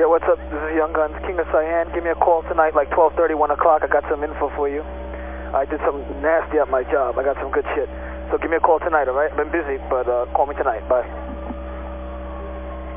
Yeah, what's up? This is Young Guns, King of Cyan. Give me a call tonight, like 12:30, 1 o'clock. I got some info for you. I did some nasty at my job. I got some good shit. So give me a call tonight, all right? I've been busy, but uh, call me tonight. Bye.